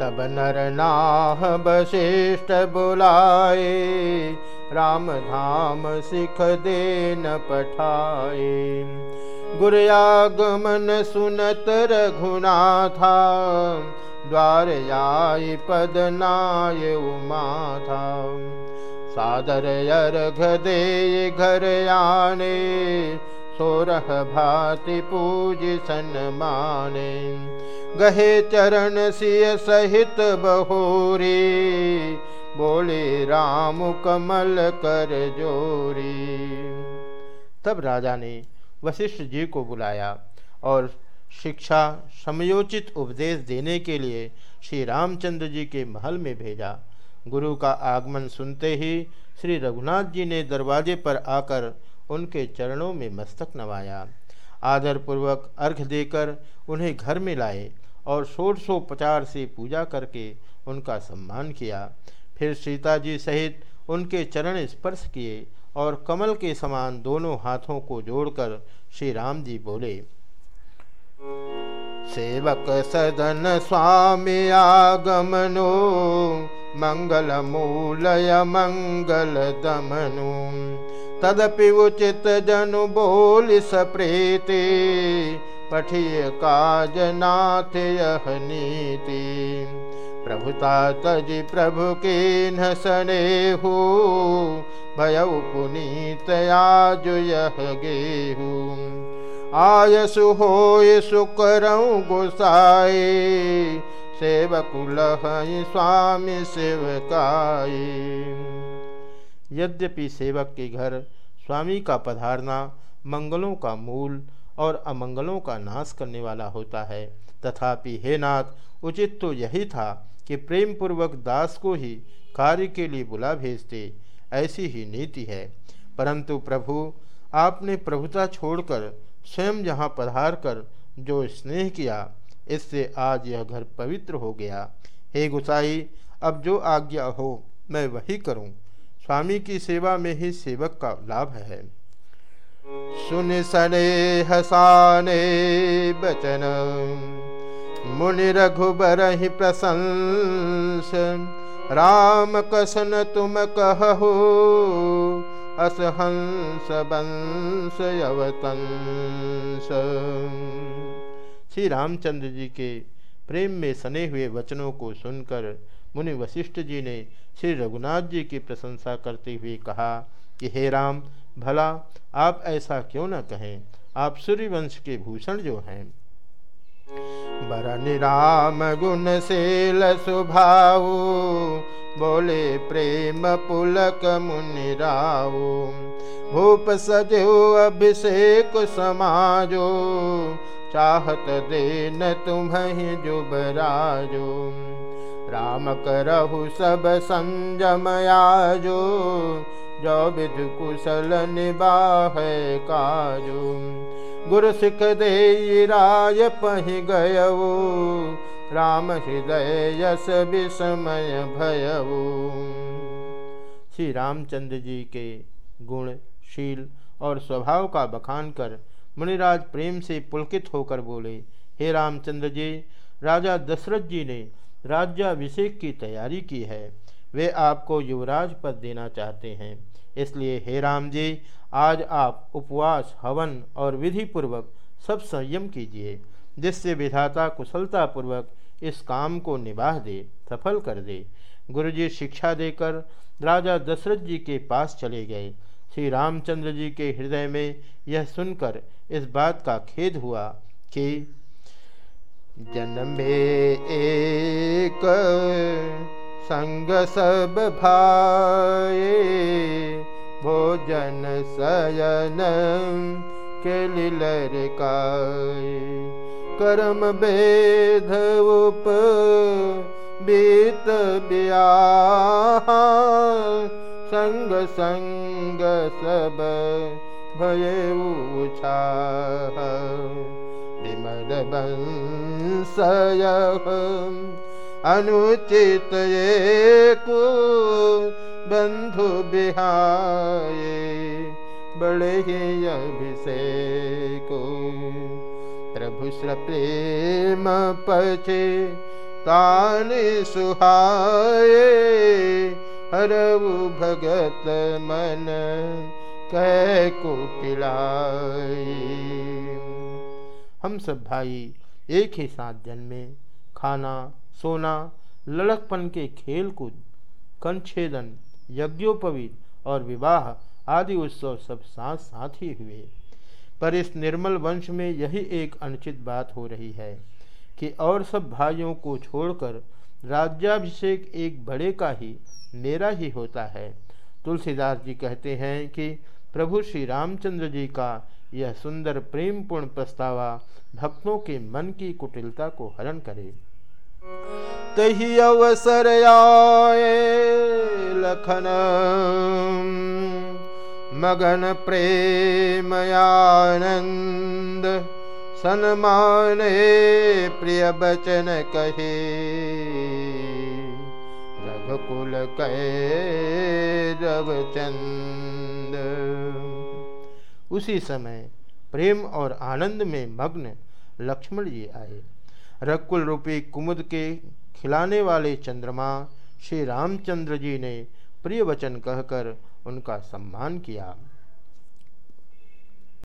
तब नर नाह वशिष्ठ बुलाए राम धाम सिख देन पठाए। गुरयागमन सुनत रघुनाथा द्वार आय पद नाय उमा अर्घ दे घर आने सोरह भाति पूज सन माने गहे चरण सिय सहित बहोरी। बोले, राम कमल कर जोरी। तब राजा ने वशिष्ठ जी को बुलाया और शिक्षा समयोचित उपदेश देने के लिए श्री रामचंद्र जी के महल में भेजा। गुरु का आगमन सुनते ही श्री रघुनाथ जी ने दरवाजे पर आकर उनके चरणों में मस्तक नवाया। आदरपूर्वक अर्घ देकर उन्हें घर में लाए। और षोडशोपचार से पूजा करके उनका सम्मान किया। फिर सीता जी सहित उनके चरण स्पर्श किए और कमल के समान दोनों हाथों को जोड़कर श्री राम जी बोले, सेवक सदन स्वामी आगमनो, मंगल मूलय मंगल दमनु। तदपि उचित जनु बोल सप्रीति पठिय काज नाथ यह नीति। प्रभुता तज प्रभु के नसने हो भय पुनीत आज यह गेहू। आयसु हो सुकरऊ गुसाए सेवकुल स्वामी सेवकाई। यद्यपि सेवक के घर स्वामी का पधारना मंगलों का मूल और अमंगलों का नाश करने वाला होता है। तथापि हे नाथ, उचित तो यही था कि प्रेम पूर्वक दास को ही कार्य के लिए बुला भेजते। ऐसी ही नीति है। परंतु प्रभु, आपने प्रभुता छोड़कर स्वयं यहाँ पधार कर जो स्नेह किया, इससे आज यह घर पवित्र हो गया। हे गुसाई, अब जो आज्ञा हो, मैं वही करूँ। स्वामी की सेवा में ही सेवक का लाभ है। सुन सने हसाने बचन। मुनि रघुबर ही प्रशंस, राम कसन तुम कहो असहंस बंस अवतंस। श्री रामचंद्र जी के प्रेम में सने हुए वचनों को सुनकर मुनि वशिष्ठ जी ने श्री रघुनाथ जी की प्रशंसा करते हुए कहा कि, हे राम भला, आप ऐसा क्यों न कहें? आप सूर्यवंश के भूषण जो हैं। बरन राम गुणशील स्वभाव बोले प्रेम पुलक मुनि राव। भूप सजो अभिषेक समाजो, चाहत देन तुम्हें जुबराजो राम करहु सब संजमयाजो जो विध कुशल निबाह काजो। गुरु सिख दे राय पहि गयऊ राम हृदय यस विस्मय भयऊ श्री रामचंद्र जी के गुण, शील और स्वभाव का बखान कर मुनिराज प्रेम से पुलकित होकर बोले, हे रामचंद्र जी, राजा दशरथ जी ने राज्याभिषेक की तैयारी की है। वे आपको युवराज पद देना चाहते हैं। इसलिए हे राम जी, आज आप उपवास, हवन और विधि पूर्वक सब संयम कीजिए, जिससे विधाता कुशलतापूर्वक इस काम को निभाह दे, सफल कर दे। गुरुजी शिक्षा देकर राजा दशरथ जी के पास चले गए। श्री रामचंद्र जी के हृदय में यह सुनकर इस बात का खेद हुआ कि जन्मे एक संग सब भाए भोजन सयन के कर्म वेद उप बीत ब्याह संग संग सब भय उछा विमल बंसय अनुचित ये को बंधु बिहाए बड़े ही अभिषेक। प्रभु प्रेम पछे तान सुहाए हरऊ भगत मन कह कुटिलाई हम सब भाई एक ही साथ जन्मे, खाना सोना लड़कपन के खेल कूद कंछेदन, यज्ञोपवीत और विवाह आदि उत्सव सब साथ साथ ही हुए। पर इस निर्मल वंश में यही एक अनुचित बात हो रही है कि और सब भाइयों को छोड़कर राज्याभिषेक एक बड़े का ही, मेरा ही होता है। तुलसीदास जी कहते हैं कि प्रभु श्री रामचंद्र जी का यह सुंदर प्रेमपूर्ण प्रस्तावा भक्तों के मन की कुटिलता को हरण करे। तही अवसर आए लखन। मगन प्रेमयानंद सन्मान प्रिय बचन कहे। रघुकुल कहे रवचंद। उसी समय प्रेम और आनंद में मग्न लक्ष्मण जी आए। रघुकुल रूपी कुमुद के खिलाने वाले चंद्रमा श्री रामचंद्र जी ने प्रिय वचन कहकर उनका सम्मान किया।